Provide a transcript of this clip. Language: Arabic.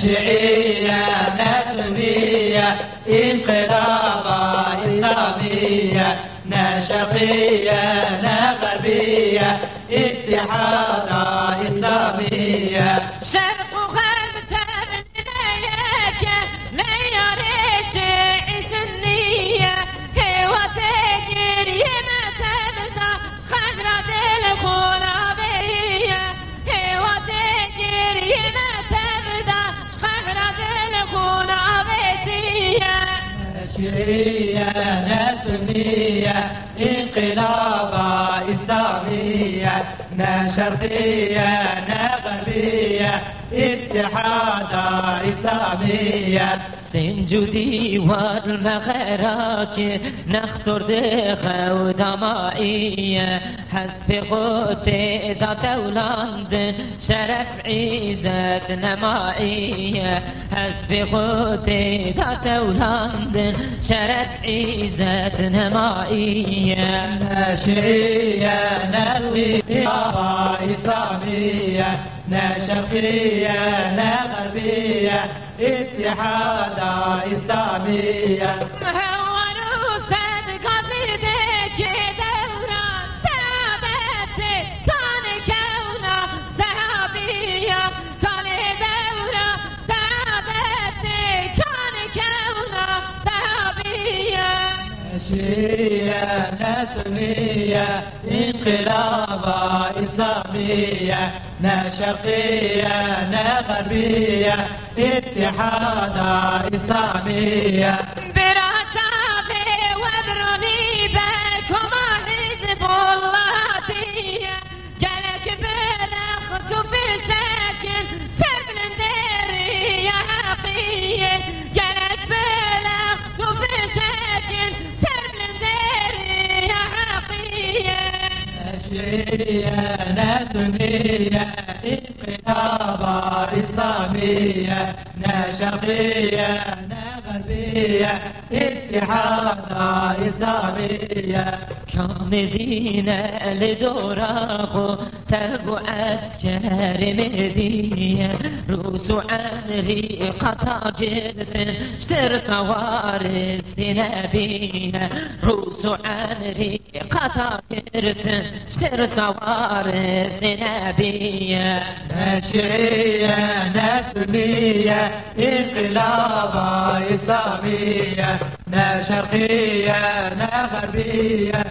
شيعية نا سنية انقلابا إسلامية نا شرقية نا غربية اتحادا إسلامية. شيعية نا سنية انقلابا. إسلامية نا شرقية نا غربية اتحادا إسلامية. سنجودي والمغراك نختار دخا ودمائية. حسب قوت ذا دولاند شرف عزت نمائية. حسب قوت ذا دولاند شرف عزت نمائية. ناشئية ناسية إسلامية نا شرقية نا غربية اتحادا إسلامية. ناشئية ناسونية انقلابا إسلامية نا شرقية نا غربية اتحادا إسلامية. ناشئية ناسونية انقلابا إسلامية نا شرقية نا إسلامية. كام زينة لدوراخو تبو عسكر مدية روس عمري قطع جرتن اشتر سوار السنابية روس عمري قطع جرتن اشتر سوار السنابية ناشئية ناسونية انقلابا إسلامية. نا شرقية نا غربية.